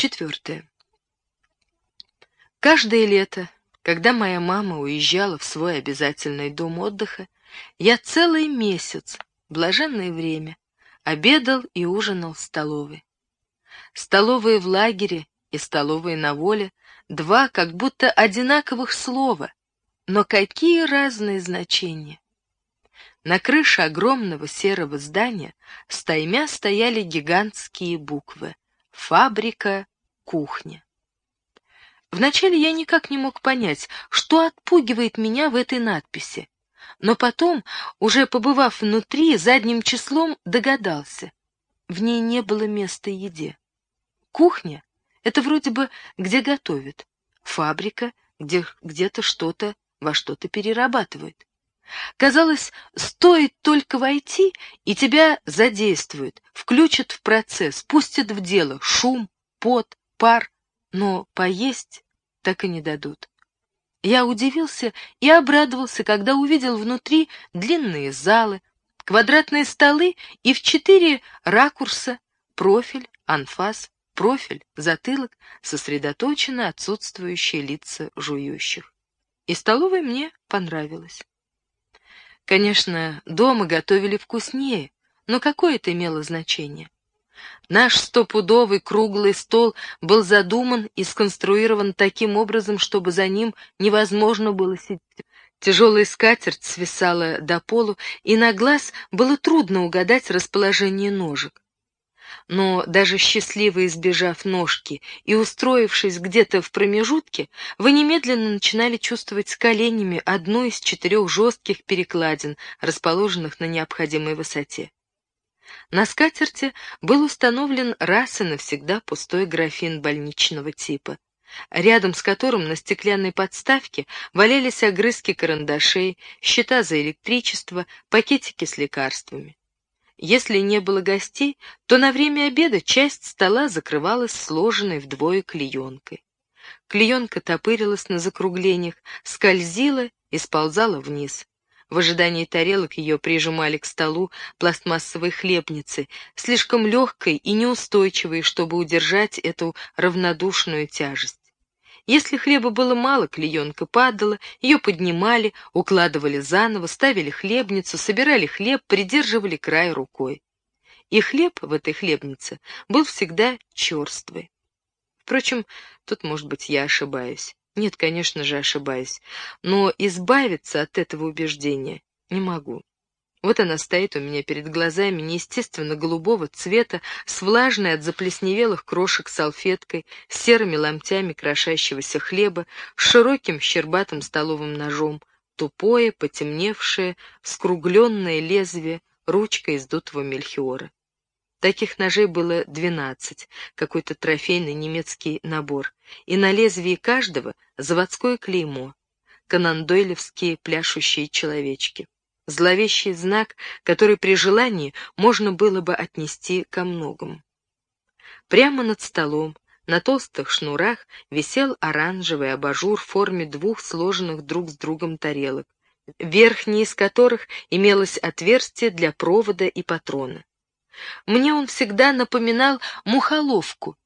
Четвертое. Каждое лето, когда моя мама уезжала в свой обязательный дом отдыха, я целый месяц, блаженное время, обедал и ужинал в столовой. Столовые в лагере и столовые на воле — два как будто одинаковых слова, но какие разные значения. На крыше огромного серого здания стаймя стояли гигантские буквы «Фабрика, кухня». Вначале я никак не мог понять, что отпугивает меня в этой надписи, но потом, уже побывав внутри, задним числом догадался. В ней не было места еде. Кухня — это вроде бы где готовят, фабрика, где где-то что-то во что-то перерабатывают. Казалось, стоит только войти, и тебя задействуют, включат в процесс, пустят в дело шум, пот, пар, но поесть так и не дадут. Я удивился и обрадовался, когда увидел внутри длинные залы, квадратные столы и в четыре ракурса профиль, анфас, профиль, затылок, сосредоточенно отсутствующие лица жующих. И столовая мне понравилась. Конечно, дома готовили вкуснее, но какое это имело значение? Наш стопудовый круглый стол был задуман и сконструирован таким образом, чтобы за ним невозможно было сидеть. Тяжелая скатерть свисала до полу, и на глаз было трудно угадать расположение ножек. Но даже счастливо избежав ножки и устроившись где-то в промежутке, вы немедленно начинали чувствовать с коленями одну из четырех жестких перекладин, расположенных на необходимой высоте. На скатерти был установлен раз и навсегда пустой графин больничного типа, рядом с которым на стеклянной подставке валялись огрызки карандашей, счета за электричество, пакетики с лекарствами. Если не было гостей, то на время обеда часть стола закрывалась сложенной вдвое клеенкой. Клеенка топырилась на закруглениях, скользила и сползала вниз. В ожидании тарелок ее прижимали к столу пластмассовой хлебницы, слишком легкой и неустойчивой, чтобы удержать эту равнодушную тяжесть. Если хлеба было мало, клеенка падала, ее поднимали, укладывали заново, ставили хлебницу, собирали хлеб, придерживали край рукой. И хлеб в этой хлебнице был всегда черствый. Впрочем, тут, может быть, я ошибаюсь. Нет, конечно же, ошибаюсь. Но избавиться от этого убеждения не могу. Вот она стоит у меня перед глазами, неестественно голубого цвета, с влажной от заплесневелых крошек салфеткой, с серыми ломтями крошащегося хлеба, с широким щербатым столовым ножом, тупое, потемневшее, скругленное лезвие, ручка из дутого мельхиора. Таких ножей было двенадцать, какой-то трофейный немецкий набор, и на лезвии каждого заводское клеймо, канандойлевские пляшущие человечки. Зловещий знак, который при желании можно было бы отнести ко многому. Прямо над столом, на толстых шнурах, висел оранжевый абажур в форме двух сложенных друг с другом тарелок, верхней из которых имелось отверстие для провода и патрона. Мне он всегда напоминал мухоловку.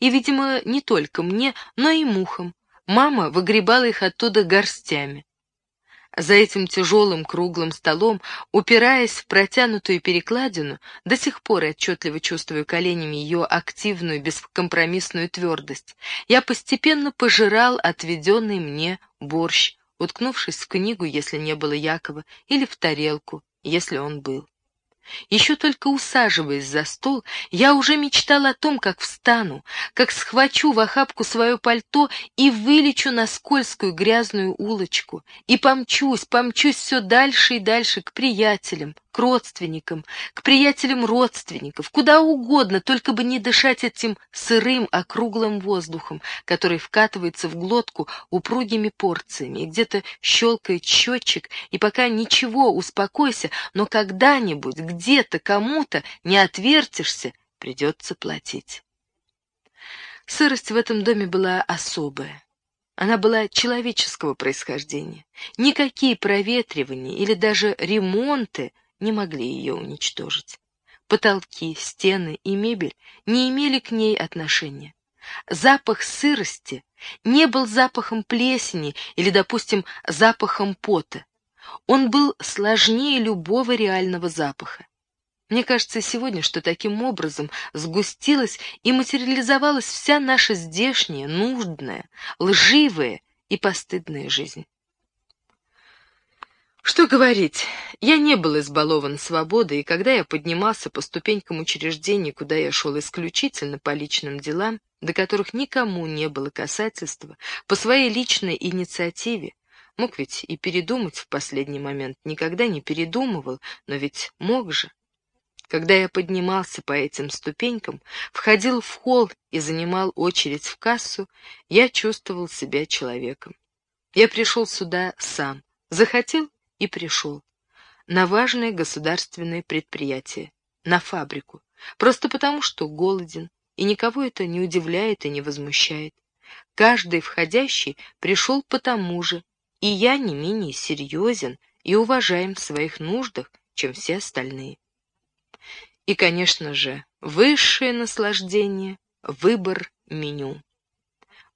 И, видимо, не только мне, но и мухам. Мама выгребала их оттуда горстями. За этим тяжелым круглым столом, упираясь в протянутую перекладину, до сих пор я отчетливо чувствую коленями ее активную, бескомпромиссную твердость, я постепенно пожирал отведенный мне борщ, уткнувшись в книгу, если не было Якова, или в тарелку, если он был. Еще только усаживаясь за стол, я уже мечтал о том, как встану, как схвачу в охапку свое пальто и вылечу на скользкую грязную улочку, и помчусь, помчусь все дальше и дальше к приятелям, к родственникам, к приятелям родственников, куда угодно, только бы не дышать этим сырым округлым воздухом, который вкатывается в глотку упругими порциями, и где-то щелкает счетчик, и пока ничего, успокойся, но когда-нибудь, где-то, кому-то не отвертишься, придется платить. Сырость в этом доме была особая. Она была человеческого происхождения. Никакие проветривания или даже ремонты не могли ее уничтожить. Потолки, стены и мебель не имели к ней отношения. Запах сырости не был запахом плесени или, допустим, запахом пота. Он был сложнее любого реального запаха. Мне кажется сегодня, что таким образом сгустилась и материализовалась вся наша здешняя, нуждная, лживая и постыдная жизнь. Что говорить, я не был избалован свободой, и когда я поднимался по ступенькам учреждений, куда я шел исключительно по личным делам, до которых никому не было касательства, по своей личной инициативе, мог ведь и передумать в последний момент, никогда не передумывал, но ведь мог же. Когда я поднимался по этим ступенькам, входил в холл и занимал очередь в кассу, я чувствовал себя человеком. Я пришел сюда сам, захотел и пришел. На важное государственное предприятие, на фабрику, просто потому, что голоден, и никого это не удивляет и не возмущает. Каждый входящий пришел потому же, и я не менее серьезен и уважаем в своих нуждах, чем все остальные. И, конечно же, высшее наслаждение — выбор меню.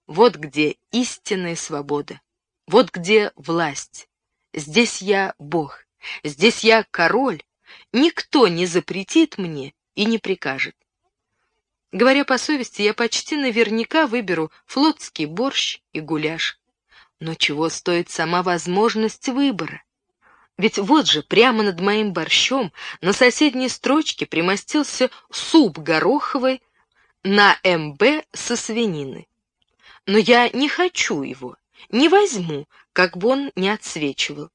Вот где истинная свобода, вот где власть, Здесь я Бог, здесь я король. Никто не запретит мне и не прикажет. Говоря по совести, я почти наверняка выберу флотский борщ и гуляш. Но чего стоит сама возможность выбора? Ведь вот же, прямо над моим борщом, на соседней строчке примостился суп гороховый на МБ со свинины. Но я не хочу его, не возьму, как бы он не отсвечивал.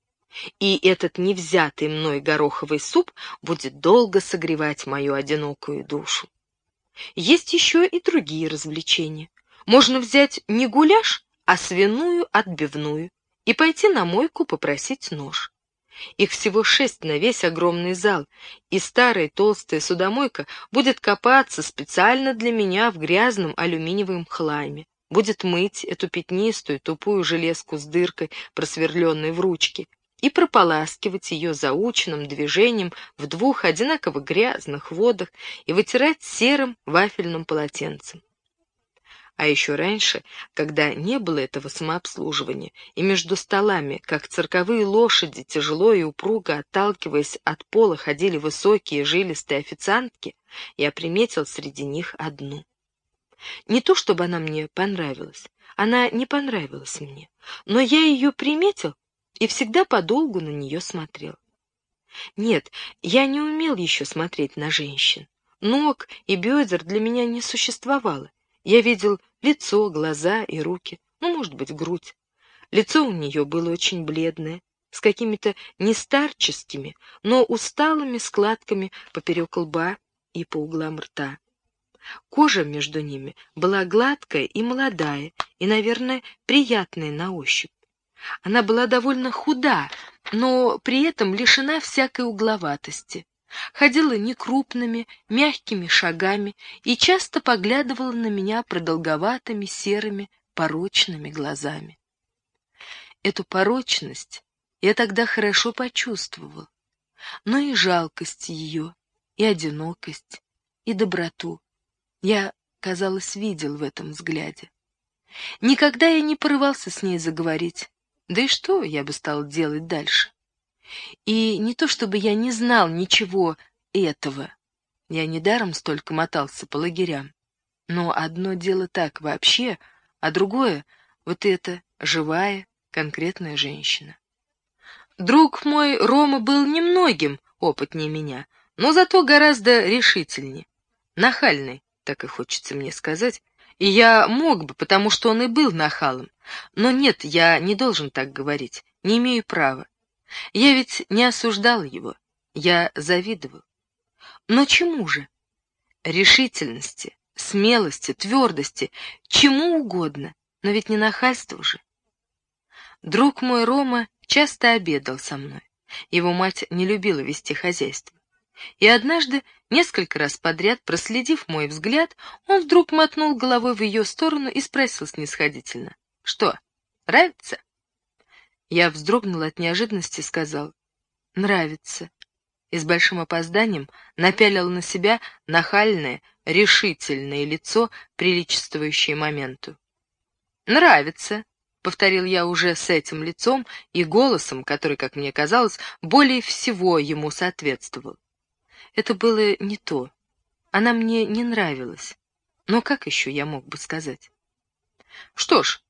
И этот невзятый мной гороховый суп будет долго согревать мою одинокую душу. Есть еще и другие развлечения. Можно взять не гуляш, а свиную отбивную и пойти на мойку попросить нож. Их всего шесть на весь огромный зал, и старая толстая судомойка будет копаться специально для меня в грязном алюминиевом хламе будет мыть эту пятнистую, тупую железку с дыркой, просверленной в ручке, и прополаскивать ее заученным движением в двух одинаково грязных водах и вытирать серым вафельным полотенцем. А еще раньше, когда не было этого самообслуживания, и между столами, как цирковые лошади, тяжело и упруго отталкиваясь от пола, ходили высокие жилистые официантки, я приметил среди них одну. Не то, чтобы она мне понравилась. Она не понравилась мне. Но я ее приметил и всегда подолгу на нее смотрел. Нет, я не умел еще смотреть на женщин. Ног и бедер для меня не существовало. Я видел лицо, глаза и руки, ну, может быть, грудь. Лицо у нее было очень бледное, с какими-то не старческими, но усталыми складками поперек лба и по углам рта. Кожа между ними была гладкая и молодая, и, наверное, приятная на ощупь. Она была довольно худа, но при этом лишена всякой угловатости. Ходила некрупными, мягкими шагами и часто поглядывала на меня продолговатыми, серыми, порочными глазами. Эту порочность я тогда хорошо почувствовал, но и жалкость ее, и одинокость, и доброту. Я, казалось, видел в этом взгляде. Никогда я не порывался с ней заговорить, да и что я бы стал делать дальше? И не то чтобы я не знал ничего этого, я недаром столько мотался по лагерям, но одно дело так вообще, а другое — вот это живая, конкретная женщина. Друг мой Рома был немногим опытнее меня, но зато гораздо решительнее, нахальный, так и хочется мне сказать, и я мог бы, потому что он и был нахалом. Но нет, я не должен так говорить, не имею права. Я ведь не осуждал его, я завидовал. Но чему же? Решительности, смелости, твердости, чему угодно, но ведь не нахальству же. Друг мой Рома часто обедал со мной. Его мать не любила вести хозяйство. И однажды, несколько раз подряд, проследив мой взгляд, он вдруг мотнул головой в ее сторону и спросил снисходительно. «Что, нравится?» Я вздрогнул от неожиданности и сказал. «Нравится». и с большим опозданием напялил на себя нахальное, решительное лицо, приличествующее моменту. «Нравится», — повторил я уже с этим лицом и голосом, который, как мне казалось, более всего ему соответствовал. Это было не то. Она мне не нравилась. Но как еще я мог бы сказать? Что ж,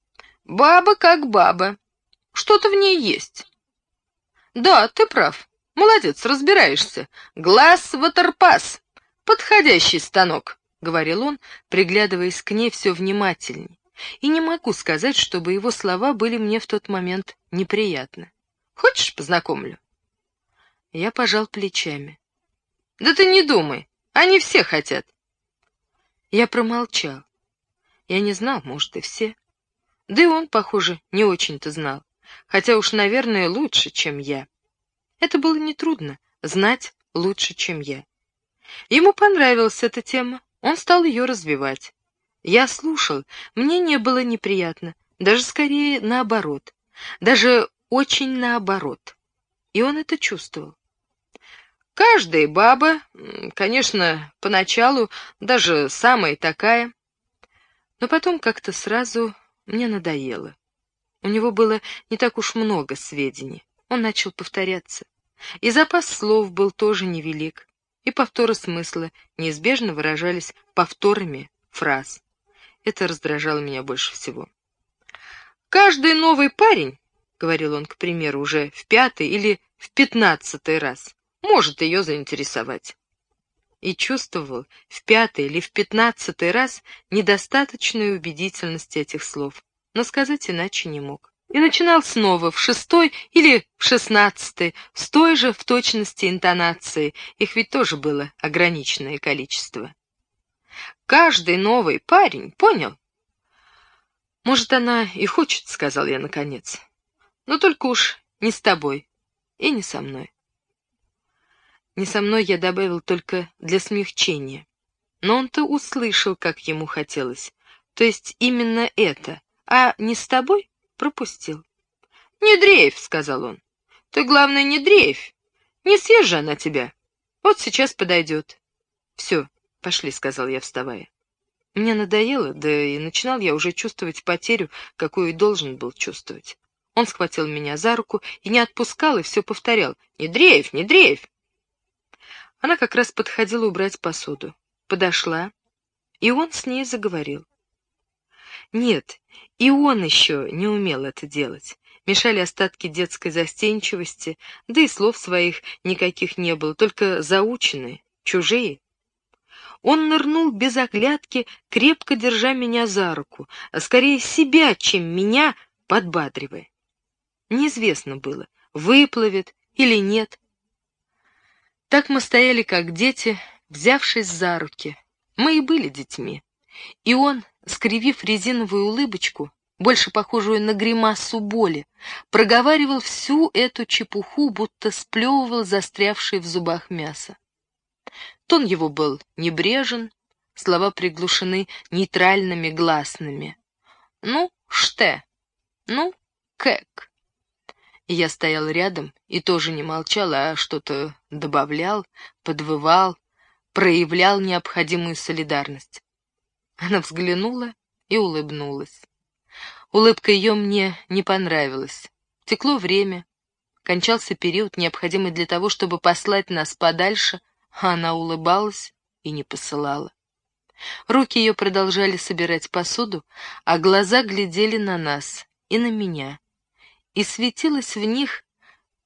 баба как баба. Что-то в ней есть. Да, ты прав. Молодец, разбираешься. Глаз ватерпас. Подходящий станок, — говорил он, приглядываясь к ней все внимательней. И не могу сказать, чтобы его слова были мне в тот момент неприятны. Хочешь, познакомлю? Я пожал плечами. Да ты не думай, они все хотят. Я промолчал. Я не знал, может, и все. Да и он, похоже, не очень-то знал, хотя уж, наверное, лучше, чем я. Это было нетрудно — знать лучше, чем я. Ему понравилась эта тема, он стал ее развивать. Я слушал, мне не было неприятно, даже скорее наоборот, даже очень наоборот. И он это чувствовал. Каждая баба, конечно, поначалу даже самая такая, но потом как-то сразу мне надоело. У него было не так уж много сведений, он начал повторяться. И запас слов был тоже невелик, и повторы смысла неизбежно выражались повторами фраз. Это раздражало меня больше всего. «Каждый новый парень, — говорил он, к примеру, уже в пятый или в пятнадцатый раз, может ее заинтересовать. И чувствовал в пятый или в пятнадцатый раз недостаточную убедительность этих слов, но сказать иначе не мог. И начинал снова в шестой или в шестнадцатый, с той же в точности интонации, их ведь тоже было ограниченное количество. Каждый новый парень, понял? Может, она и хочет, сказал я наконец, но только уж не с тобой и не со мной. Не со мной я добавил только для смягчения. Но он-то услышал, как ему хотелось. То есть именно это, а не с тобой пропустил. «Не дрейф», — сказал он. «Ты, главное, не дрейф. Не съезжа она тебя. Вот сейчас подойдет». «Все, пошли», — сказал я, вставая. Мне надоело, да и начинал я уже чувствовать потерю, какую и должен был чувствовать. Он схватил меня за руку и не отпускал, и все повторял. «Не дрейф, не дрейф!» Она как раз подходила убрать посуду. Подошла, и он с ней заговорил. Нет, и он еще не умел это делать. Мешали остатки детской застенчивости, да и слов своих никаких не было, только заученные, чужие. Он нырнул без оглядки, крепко держа меня за руку, а скорее себя, чем меня, подбадривая. Неизвестно было, выплывет или нет, так мы стояли, как дети, взявшись за руки. Мы и были детьми. И он, скривив резиновую улыбочку, больше похожую на гримасу боли, проговаривал всю эту чепуху, будто сплевывал застрявшее в зубах мясо. Тон его был небрежен, слова приглушены нейтральными гласными. «Ну, ште? Ну, кэк?» Я стоял рядом и тоже не молчал, а что-то добавлял, подвывал, проявлял необходимую солидарность. Она взглянула и улыбнулась. Улыбка ее мне не понравилась. Текло время, кончался период, необходимый для того, чтобы послать нас подальше, а она улыбалась и не посылала. Руки ее продолжали собирать посуду, а глаза глядели на нас и на меня и светилось в них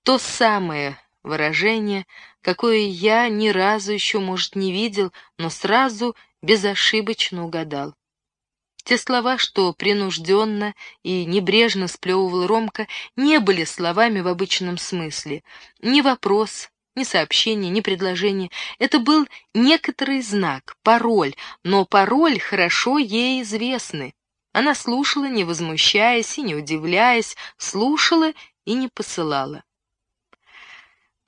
то самое выражение, какое я ни разу еще, может, не видел, но сразу безошибочно угадал. Те слова, что принужденно и небрежно сплевывал Ромка, не были словами в обычном смысле. Ни вопрос, ни сообщение, ни предложение. Это был некоторый знак, пароль, но пароль хорошо ей известный. Она слушала, не возмущаясь и не удивляясь, слушала и не посылала.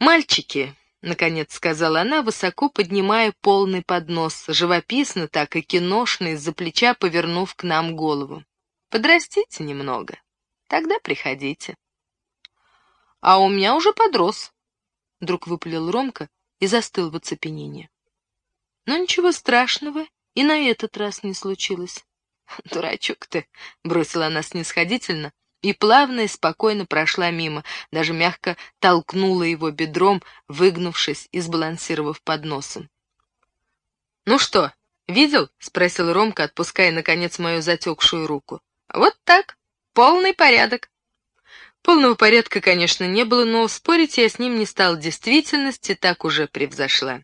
«Мальчики», — наконец сказала она, высоко поднимая полный поднос, живописно так и киношно из-за плеча повернув к нам голову. «Подрастите немного, тогда приходите». «А у меня уже подрос», вдруг выпалил Ромка и застыл в оцепенении. Но ничего страшного и на этот раз не случилось. «Дурачок ты!» — бросила она снисходительно и плавно и спокойно прошла мимо, даже мягко толкнула его бедром, выгнувшись и сбалансировав под носом. «Ну что, видел?» — спросил Ромка, отпуская, наконец, мою затекшую руку. «Вот так, полный порядок». Полного порядка, конечно, не было, но спорить я с ним не стал, действительности так уже превзошла.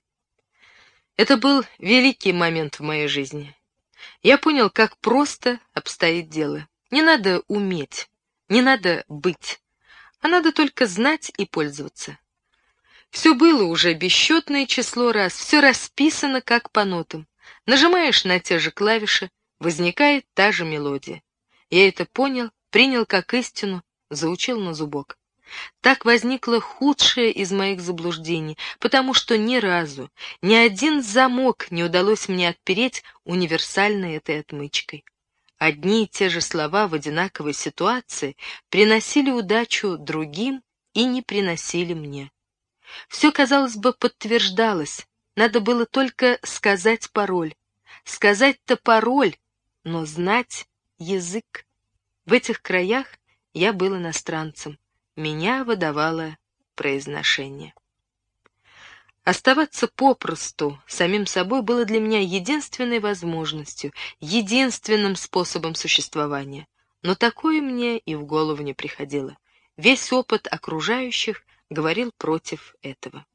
Это был великий момент в моей жизни. Я понял, как просто обстоит дело. Не надо уметь, не надо быть, а надо только знать и пользоваться. Все было уже бесчетное число раз, все расписано как по нотам. Нажимаешь на те же клавиши, возникает та же мелодия. Я это понял, принял как истину, заучил на зубок. Так возникло худшее из моих заблуждений, потому что ни разу, ни один замок не удалось мне отпереть универсальной этой отмычкой. Одни и те же слова в одинаковой ситуации приносили удачу другим и не приносили мне. Все, казалось бы, подтверждалось, надо было только сказать пароль. Сказать-то пароль, но знать язык. В этих краях я был иностранцем. Меня выдавало произношение. Оставаться попросту самим собой было для меня единственной возможностью, единственным способом существования. Но такое мне и в голову не приходило. Весь опыт окружающих говорил против этого.